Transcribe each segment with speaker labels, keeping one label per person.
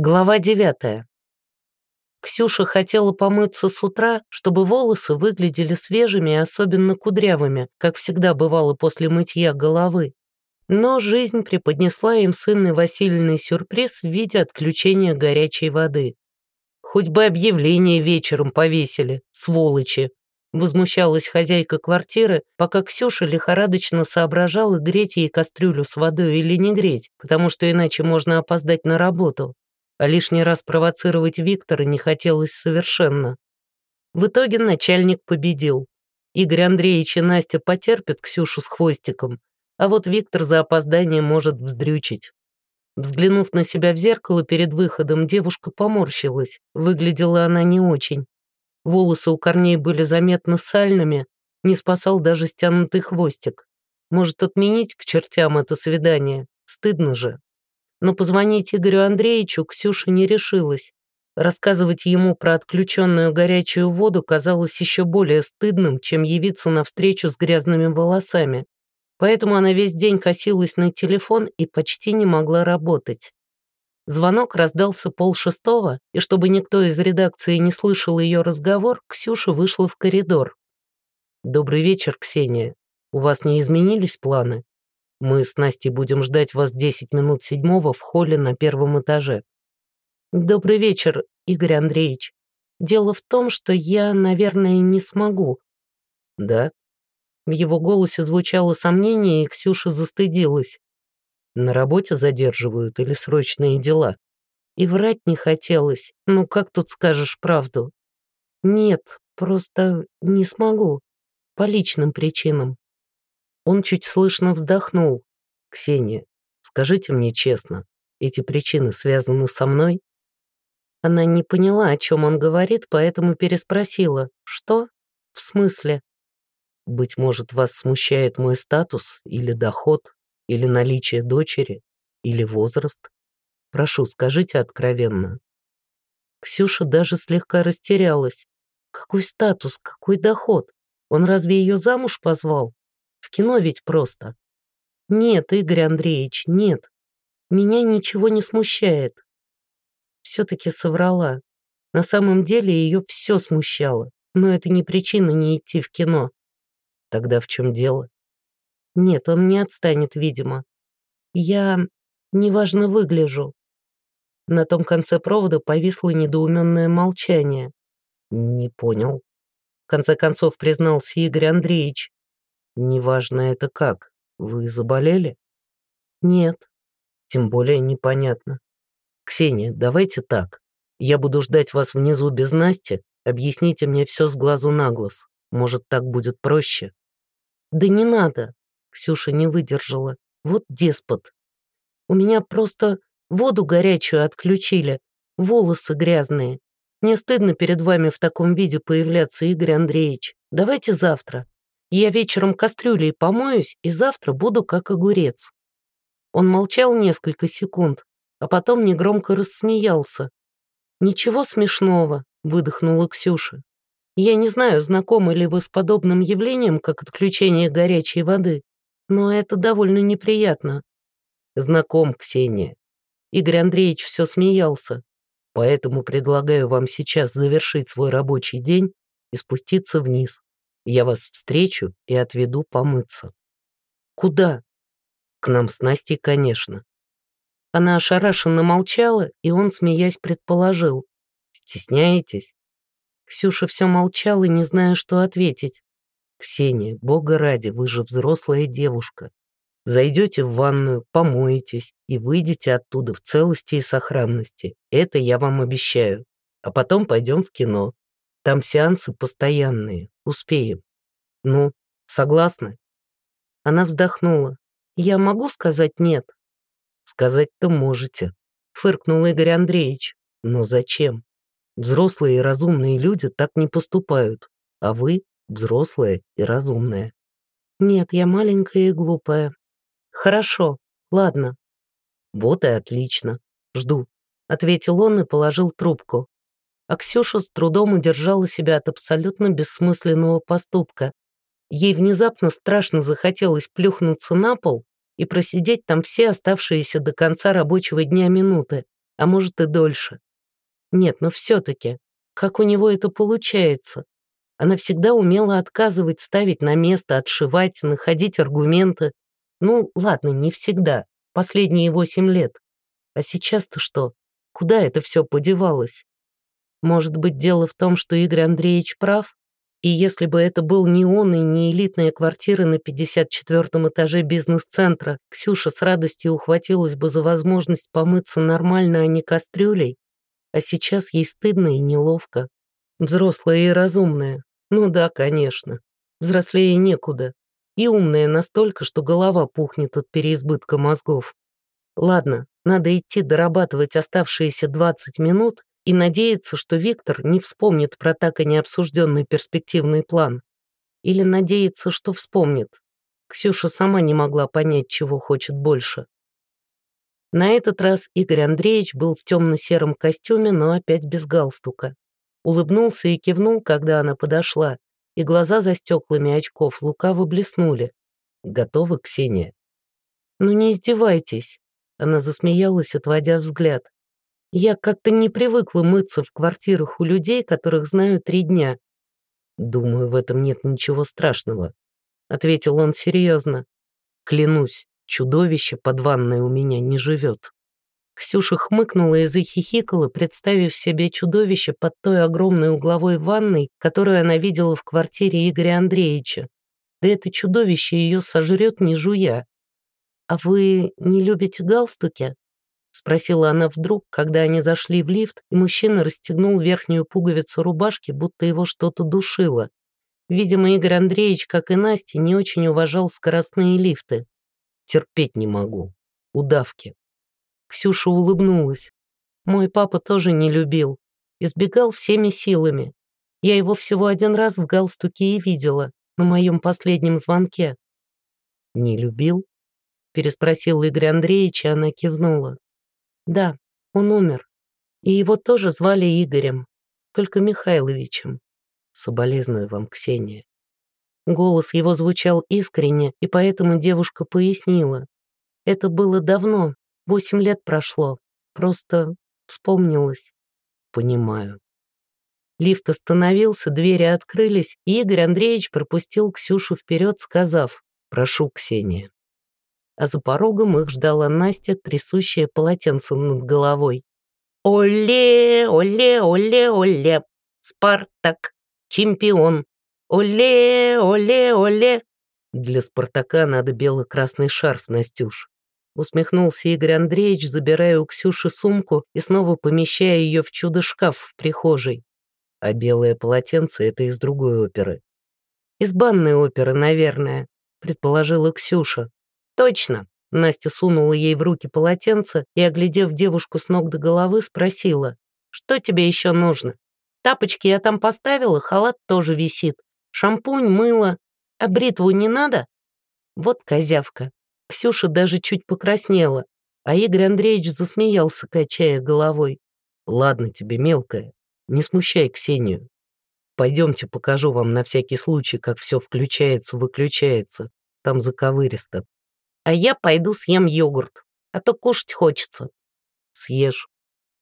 Speaker 1: Глава девятая. Ксюша хотела помыться с утра, чтобы волосы выглядели свежими и особенно кудрявыми, как всегда бывало после мытья головы. Но жизнь преподнесла им с Инной сюрприз в виде отключения горячей воды. «Хоть бы объявление вечером повесили, сволочи!» Возмущалась хозяйка квартиры, пока Ксюша лихорадочно соображала, греть ей кастрюлю с водой или не греть, потому что иначе можно опоздать на работу а лишний раз провоцировать Виктора не хотелось совершенно. В итоге начальник победил. Игорь Андреевич и Настя потерпят Ксюшу с хвостиком, а вот Виктор за опоздание может вздрючить. Взглянув на себя в зеркало перед выходом, девушка поморщилась. Выглядела она не очень. Волосы у корней были заметно сальными, не спасал даже стянутый хвостик. Может, отменить к чертям это свидание? Стыдно же но позвонить Игорю Андреевичу Ксюша не решилась. Рассказывать ему про отключенную горячую воду казалось еще более стыдным, чем явиться на встречу с грязными волосами. Поэтому она весь день косилась на телефон и почти не могла работать. Звонок раздался полшестого, и чтобы никто из редакции не слышал ее разговор, Ксюша вышла в коридор. «Добрый вечер, Ксения. У вас не изменились планы?» Мы с Настей будем ждать вас 10 минут седьмого в холле на первом этаже. Добрый вечер, Игорь Андреевич. Дело в том, что я, наверное, не смогу. Да? В его голосе звучало сомнение, и Ксюша застыдилась. На работе задерживают или срочные дела? И врать не хотелось. Ну как тут скажешь правду? Нет, просто не смогу. По личным причинам. Он чуть слышно вздохнул. «Ксения, скажите мне честно, эти причины связаны со мной?» Она не поняла, о чем он говорит, поэтому переспросила. «Что? В смысле?» «Быть может, вас смущает мой статус или доход, или наличие дочери, или возраст? Прошу, скажите откровенно». Ксюша даже слегка растерялась. «Какой статус, какой доход? Он разве ее замуж позвал?» Кино ведь просто. Нет, Игорь Андреевич, нет. Меня ничего не смущает. Все-таки соврала. На самом деле ее все смущало, но это не причина не идти в кино. Тогда в чем дело? Нет, он не отстанет, видимо. Я неважно выгляжу. На том конце провода повисло недоуменное молчание. Не понял. В конце концов признался Игорь Андреевич. Неважно это как. Вы заболели? Нет. Тем более непонятно. Ксения, давайте так. Я буду ждать вас внизу без Насти. Объясните мне все с глазу на глаз. Может, так будет проще? Да не надо. Ксюша не выдержала. Вот деспот. У меня просто воду горячую отключили, волосы грязные. Мне стыдно перед вами в таком виде появляться, Игорь Андреевич. Давайте завтра. Я вечером кастрюлей помоюсь и завтра буду как огурец». Он молчал несколько секунд, а потом негромко рассмеялся. «Ничего смешного», — выдохнула Ксюша. «Я не знаю, знакомы ли вы с подобным явлением, как отключение горячей воды, но это довольно неприятно». «Знаком, Ксения». Игорь Андреевич все смеялся. «Поэтому предлагаю вам сейчас завершить свой рабочий день и спуститься вниз. Я вас встречу и отведу помыться». «Куда?» «К нам с Настей, конечно». Она ошарашенно молчала, и он, смеясь, предположил. «Стесняетесь?» Ксюша все молчала, не зная, что ответить. «Ксения, бога ради, вы же взрослая девушка. Зайдете в ванную, помоетесь и выйдете оттуда в целости и сохранности. Это я вам обещаю. А потом пойдем в кино. Там сеансы постоянные. Успеем. Ну, согласны?» Она вздохнула. «Я могу сказать нет?» «Сказать-то можете», — фыркнул Игорь Андреевич. «Но зачем? Взрослые и разумные люди так не поступают, а вы взрослая и разумная». «Нет, я маленькая и глупая». «Хорошо, ладно». «Вот и отлично. Жду», — ответил он и положил трубку. А Ксюша с трудом удержала себя от абсолютно бессмысленного поступка. Ей внезапно страшно захотелось плюхнуться на пол и просидеть там все оставшиеся до конца рабочего дня минуты. а может и дольше. Нет, но все-таки, как у него это получается? Она всегда умела отказывать, ставить на место, отшивать, находить аргументы. Ну, ладно, не всегда, последние восемь лет. А сейчас-то что? Куда это все подевалось? Может быть, дело в том, что Игорь Андреевич прав? И если бы это был не он и не элитная квартира на 54 этаже бизнес-центра, Ксюша с радостью ухватилась бы за возможность помыться нормально, а не кастрюлей. А сейчас ей стыдно и неловко. Взрослая и разумная. Ну да, конечно. Взрослее некуда. И умная настолько, что голова пухнет от переизбытка мозгов. Ладно, надо идти дорабатывать оставшиеся 20 минут, и надеяться, что Виктор не вспомнит про так и необсужденный перспективный план. Или надеяться, что вспомнит. Ксюша сама не могла понять, чего хочет больше. На этот раз Игорь Андреевич был в темно-сером костюме, но опять без галстука. Улыбнулся и кивнул, когда она подошла, и глаза за стеклами очков лукаво блеснули. «Готовы, Ксения?» «Ну не издевайтесь», — она засмеялась, отводя взгляд. Я как-то не привыкла мыться в квартирах у людей, которых знаю три дня. Думаю, в этом нет ничего страшного, ответил он серьезно. Клянусь, чудовище под ванной у меня не живет. Ксюша хмыкнула и захихикала, представив себе чудовище под той огромной угловой ванной, которую она видела в квартире Игоря Андреевича. Да это чудовище ее сожрет, не жуя. «А вы не любите галстуки?» Спросила она вдруг, когда они зашли в лифт, и мужчина расстегнул верхнюю пуговицу рубашки, будто его что-то душило. Видимо, Игорь Андреевич, как и Настя, не очень уважал скоростные лифты. Терпеть не могу. Удавки. Ксюша улыбнулась. Мой папа тоже не любил. Избегал всеми силами. Я его всего один раз в галстуке и видела, на моем последнем звонке. «Не любил?» переспросил Игорь Андреевич, и она кивнула. Да, он умер. И его тоже звали Игорем, только Михайловичем. Соболезную вам, Ксения. Голос его звучал искренне, и поэтому девушка пояснила. Это было давно, восемь лет прошло. Просто вспомнилось. Понимаю. Лифт остановился, двери открылись, и Игорь Андреевич пропустил Ксюшу вперед, сказав «Прошу, Ксения» а за порогом их ждала Настя, трясущая полотенцем над головой. «Оле, оле, оле, оле! Спартак! Чемпион! Оле, оле, оле!» «Для Спартака надо бело-красный шарф, Настюш», усмехнулся Игорь Андреевич, забирая у Ксюши сумку и снова помещая ее в чудо-шкаф в прихожей. А белое полотенце — это из другой оперы. «Из банной оперы, наверное», — предположила Ксюша. «Точно!» Настя сунула ей в руки полотенце и, оглядев девушку с ног до головы, спросила, «Что тебе еще нужно? Тапочки я там поставила, халат тоже висит. Шампунь, мыло. А бритву не надо?» Вот козявка. Ксюша даже чуть покраснела, а Игорь Андреевич засмеялся, качая головой. «Ладно тебе, мелкая, не смущай Ксению. Пойдемте покажу вам на всякий случай, как все включается-выключается. Там заковыристо а я пойду съем йогурт, а то кушать хочется. Съешь.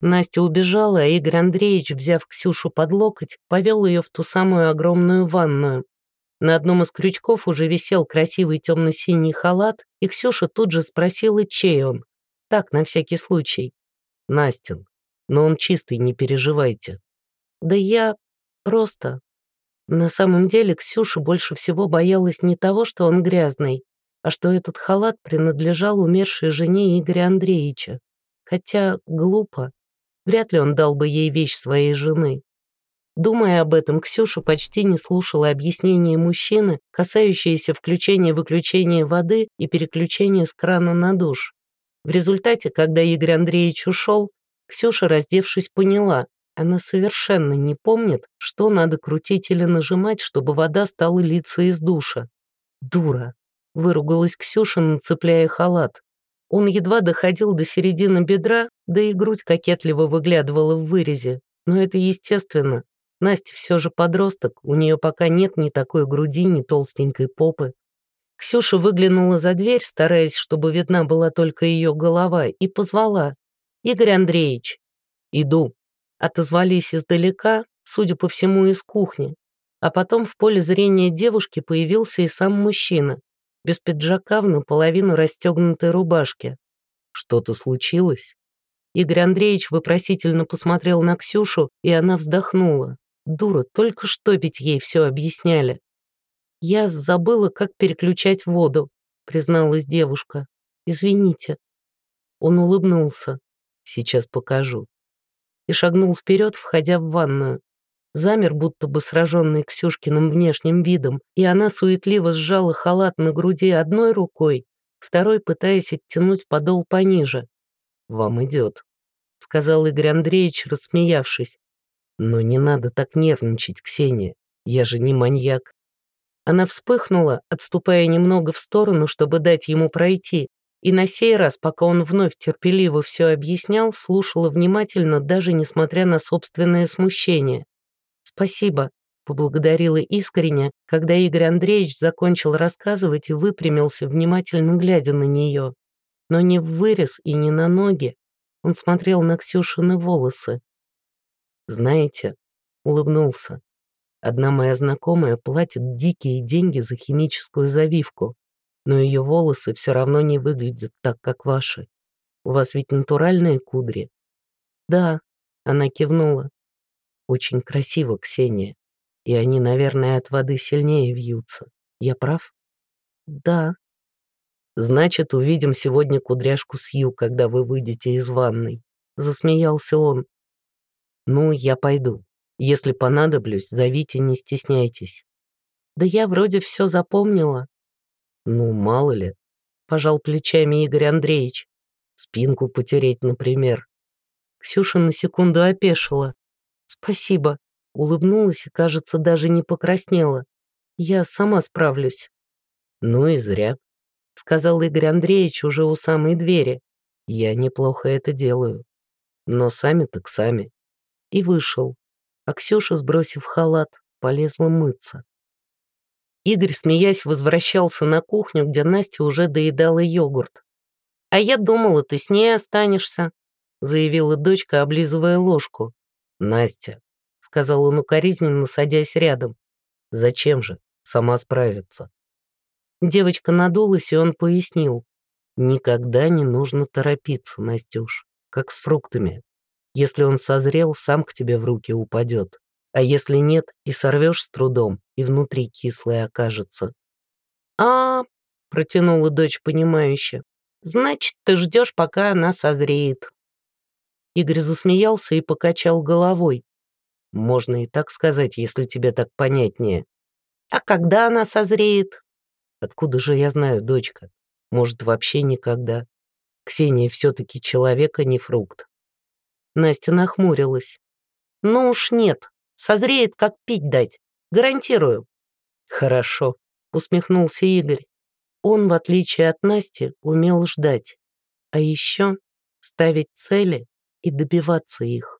Speaker 1: Настя убежала, а Игорь Андреевич, взяв Ксюшу под локоть, повел ее в ту самую огромную ванную. На одном из крючков уже висел красивый темно-синий халат, и Ксюша тут же спросила, чей он. Так, на всякий случай. Настин. Но он чистый, не переживайте. Да я просто... На самом деле Ксюша больше всего боялась не того, что он грязный, а что этот халат принадлежал умершей жене Игоря Андреевича. Хотя глупо. Вряд ли он дал бы ей вещь своей жены. Думая об этом, Ксюша почти не слушала объяснения мужчины, касающиеся включения-выключения воды и переключения с крана на душ. В результате, когда Игорь Андреевич ушел, Ксюша, раздевшись, поняла, она совершенно не помнит, что надо крутить или нажимать, чтобы вода стала литься из душа. Дура выругалась Ксюша, нацепляя халат. Он едва доходил до середины бедра, да и грудь кокетливо выглядывала в вырезе. Но это естественно. Настя все же подросток, у нее пока нет ни такой груди, ни толстенькой попы. Ксюша выглянула за дверь, стараясь, чтобы видна была только ее голова, и позвала. «Игорь Андреевич!» «Иду!» Отозвались издалека, судя по всему, из кухни. А потом в поле зрения девушки появился и сам мужчина, без пиджака в наполовину расстегнутой рубашке. «Что-то случилось?» Игорь Андреевич вопросительно посмотрел на Ксюшу, и она вздохнула. Дура, только что ведь ей все объясняли. «Я забыла, как переключать воду», — призналась девушка. «Извините». Он улыбнулся. «Сейчас покажу». И шагнул вперед, входя в ванную. Замер, будто бы сраженный Ксюшкиным внешним видом, и она суетливо сжала халат на груди одной рукой, второй пытаясь оттянуть подол пониже. «Вам идет», — сказал Игорь Андреевич, рассмеявшись. «Но не надо так нервничать, Ксения. Я же не маньяк». Она вспыхнула, отступая немного в сторону, чтобы дать ему пройти, и на сей раз, пока он вновь терпеливо все объяснял, слушала внимательно, даже несмотря на собственное смущение. «Спасибо», — поблагодарила искренне, когда Игорь Андреевич закончил рассказывать и выпрямился, внимательно глядя на нее. Но не в вырез и не на ноги. Он смотрел на Ксюшины волосы, знаете, улыбнулся. Одна моя знакомая платит дикие деньги за химическую завивку, но ее волосы все равно не выглядят так, как ваши. У вас ведь натуральные кудри. Да, она кивнула. Очень красиво, Ксения. И они, наверное, от воды сильнее вьются. Я прав? Да. Значит, увидим сегодня кудряшку Сью, когда вы выйдете из ванной. Засмеялся он. «Ну, я пойду. Если понадоблюсь, зовите, не стесняйтесь». «Да я вроде все запомнила». «Ну, мало ли», — пожал плечами Игорь Андреевич. «Спинку потереть, например». Ксюша на секунду опешила. «Спасибо», — улыбнулась и, кажется, даже не покраснела. «Я сама справлюсь». «Ну и зря», — сказал Игорь Андреевич уже у самой двери. «Я неплохо это делаю. Но сами так сами» и вышел, а Ксюша, сбросив халат, полезла мыться. Игорь, смеясь, возвращался на кухню, где Настя уже доедала йогурт. «А я думала, ты с ней останешься», заявила дочка, облизывая ложку. «Настя», — сказал он укоризненно, садясь рядом. «Зачем же? Сама справится». Девочка надулась, и он пояснил. «Никогда не нужно торопиться, Настюш, как с фруктами. Если он созрел, сам к тебе в руки упадет. А если нет, и сорвешь с трудом, и внутри кислое окажется. а, протянула дочь понимающе. «Значит, ты ждешь, пока она созреет». Игорь засмеялся и покачал головой. «Можно и так сказать, если тебе так понятнее». «А когда она созреет?» «Откуда же я знаю, дочка? Может, вообще никогда. Ксения все-таки человек, а не фрукт. Настя нахмурилась. «Ну уж нет, созреет, как пить дать. Гарантирую». «Хорошо», — усмехнулся Игорь. Он, в отличие от Насти, умел ждать. А еще ставить цели и добиваться их.